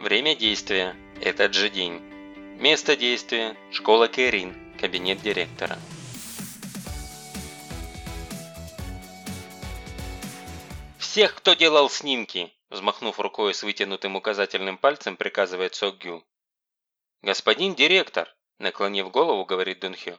Время действия – этот же день. Место действия – школа Кэрин, кабинет директора. «Всех, кто делал снимки!» – взмахнув рукой с вытянутым указательным пальцем, приказывает Сокгю. «Господин директор!» – наклонив голову, говорит Дунхё.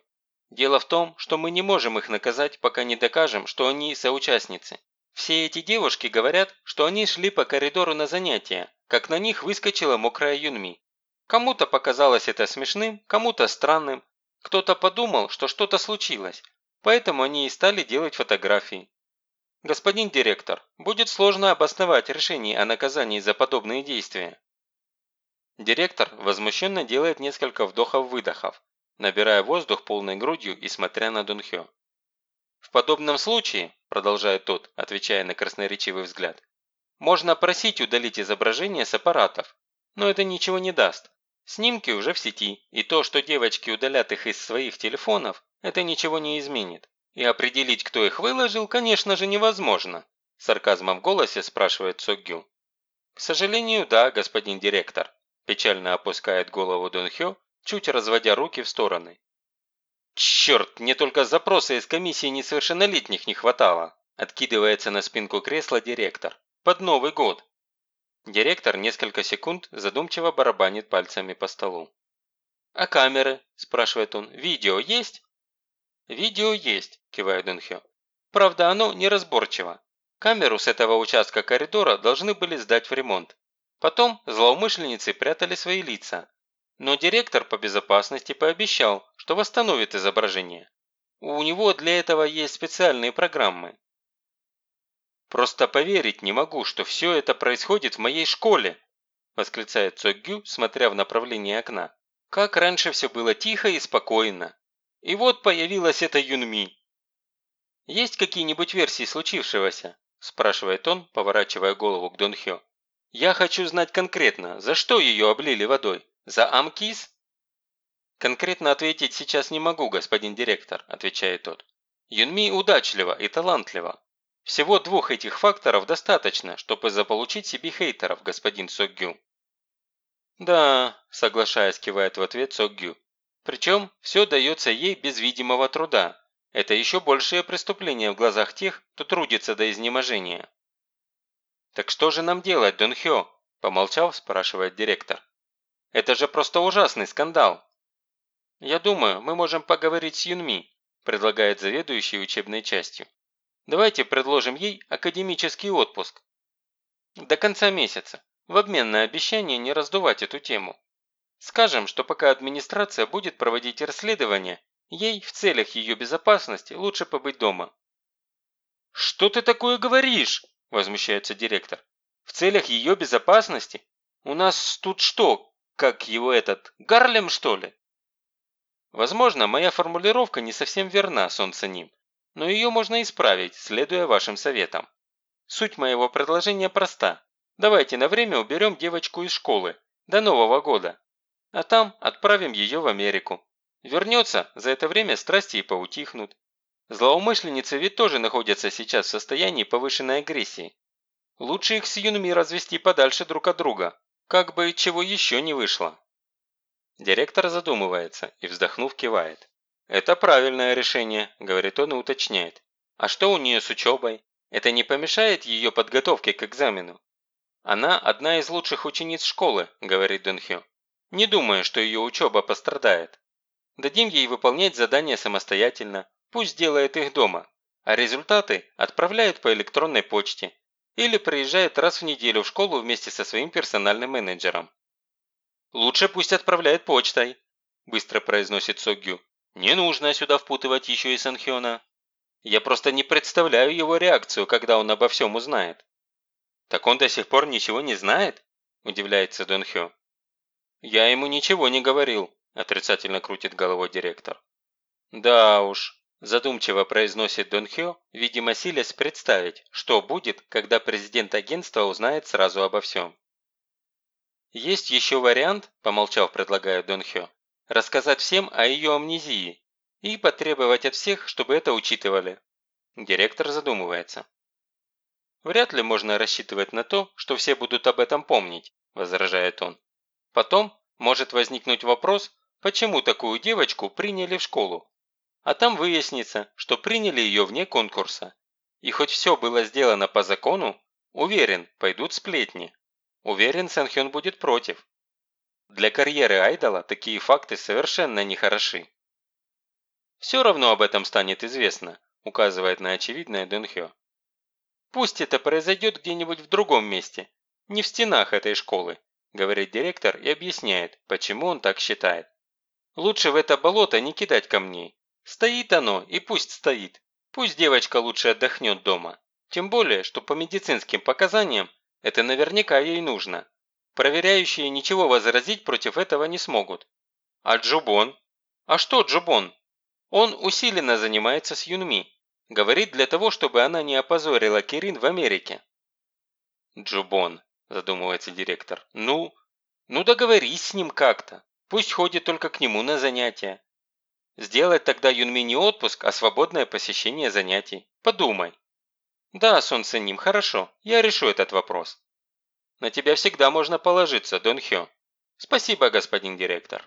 «Дело в том, что мы не можем их наказать, пока не докажем, что они соучастницы. Все эти девушки говорят, что они шли по коридору на занятия, как на них выскочила мокрая Юнми. Кому-то показалось это смешным, кому-то странным. Кто-то подумал, что что-то случилось, поэтому они и стали делать фотографии. Господин директор, будет сложно обосновать решение о наказании за подобные действия. Директор возмущенно делает несколько вдохов-выдохов, набирая воздух полной грудью и смотря на Дунхё. В подобном случае, продолжает тот, отвечая на красноречивый взгляд, можно просить удалить изображение с аппаратов, но это ничего не даст. Снимки уже в сети, и то, что девочки удалят их из своих телефонов, это ничего не изменит. И определить, кто их выложил, конечно же, невозможно. Сарказмом в голосе спрашивает Согю. К сожалению, да, господин директор. Печально опускает голову Дон Хё, чуть разводя руки в стороны. Черт, мне только запроса из комиссии несовершеннолетних не хватало. Откидывается на спинку кресла директор. Под Новый год!» Директор несколько секунд задумчиво барабанит пальцами по столу. «А камеры?» – спрашивает он. «Видео есть?» «Видео есть», – кивает Дунхё. «Правда, оно неразборчиво. Камеру с этого участка коридора должны были сдать в ремонт. Потом злоумышленницы прятали свои лица. Но директор по безопасности пообещал, что восстановит изображение. У него для этого есть специальные программы. «Просто поверить не могу, что все это происходит в моей школе!» восклицает Цогю, смотря в направлении окна. «Как раньше все было тихо и спокойно. И вот появилась эта Юнми». «Есть какие-нибудь версии случившегося?» спрашивает он, поворачивая голову к Донхё. «Я хочу знать конкретно, за что ее облили водой? За Амкис?» «Конкретно ответить сейчас не могу, господин директор», отвечает тот. «Юнми удачлива и талантлива. Всего двух этих факторов достаточно, чтобы заполучить себе хейтеров, господин Сокгю. Да, соглашаясь, кивает в ответ Сокгю. Причем все дается ей без видимого труда. Это еще большее преступление в глазах тех, кто трудится до изнеможения. «Так что же нам делать, Дон Хё?» – помолчав, спрашивает директор. «Это же просто ужасный скандал!» «Я думаю, мы можем поговорить с Юнми», – предлагает заведующий учебной частью. Давайте предложим ей академический отпуск. До конца месяца, в обмен на обещание не раздувать эту тему. Скажем, что пока администрация будет проводить расследование, ей в целях ее безопасности лучше побыть дома. «Что ты такое говоришь?» – возмущается директор. «В целях ее безопасности? У нас тут что, как его этот, Гарлем что ли?» Возможно, моя формулировка не совсем верна, солнце ним но ее можно исправить, следуя вашим советам. Суть моего предложения проста. Давайте на время уберем девочку из школы, до Нового года. А там отправим ее в Америку. Вернется, за это время страсти и поутихнут. Злоумышленницы ведь тоже находятся сейчас в состоянии повышенной агрессии. Лучше их с Юнми развести подальше друг от друга, как бы чего еще не вышло. Директор задумывается и, вздохнув, кивает. «Это правильное решение», – говорит он и уточняет. «А что у нее с учебой? Это не помешает ее подготовке к экзамену?» «Она одна из лучших учениц школы», – говорит Дунхё. «Не думаю, что ее учеба пострадает. Дадим ей выполнять задания самостоятельно, пусть делает их дома, а результаты отправляет по электронной почте или приезжает раз в неделю в школу вместе со своим персональным менеджером». «Лучше пусть отправляет почтой», – быстро произносит Согю. Не нужно сюда впутывать еще и Санхёна. Я просто не представляю его реакцию, когда он обо всем узнает. Так он до сих пор ничего не знает? Удивляется Дон Хё. Я ему ничего не говорил, отрицательно крутит головой директор. Да уж, задумчиво произносит Дон Хё, видимо силясь представить, что будет, когда президент агентства узнает сразу обо всем. Есть еще вариант, помолчав, предлагает Дон Хё рассказать всем о ее амнезии и потребовать от всех, чтобы это учитывали. Директор задумывается. Вряд ли можно рассчитывать на то, что все будут об этом помнить, – возражает он. Потом может возникнуть вопрос, почему такую девочку приняли в школу. А там выяснится, что приняли ее вне конкурса. И хоть все было сделано по закону, уверен, пойдут сплетни. Уверен, Санхён будет против. Для карьеры айдола такие факты совершенно не хороши. «Все равно об этом станет известно», указывает на очевидное Дэнхё. «Пусть это произойдет где-нибудь в другом месте, не в стенах этой школы», говорит директор и объясняет, почему он так считает. «Лучше в это болото не кидать камней. Стоит оно и пусть стоит. Пусть девочка лучше отдохнет дома. Тем более, что по медицинским показаниям это наверняка ей нужно. Проверяющие ничего возразить против этого не смогут. А Джубон? А что Джубон? Он усиленно занимается с Юнми. Говорит для того, чтобы она не опозорила Кирин в Америке. Джубон, задумывается директор. Ну, ну договорись с ним как-то. Пусть ходит только к нему на занятия. Сделать тогда Юнми не отпуск, а свободное посещение занятий. Подумай. Да, солнце ним, хорошо, я решу этот вопрос. На тебя всегда можно положиться, Дон Хё. Спасибо, господин директор.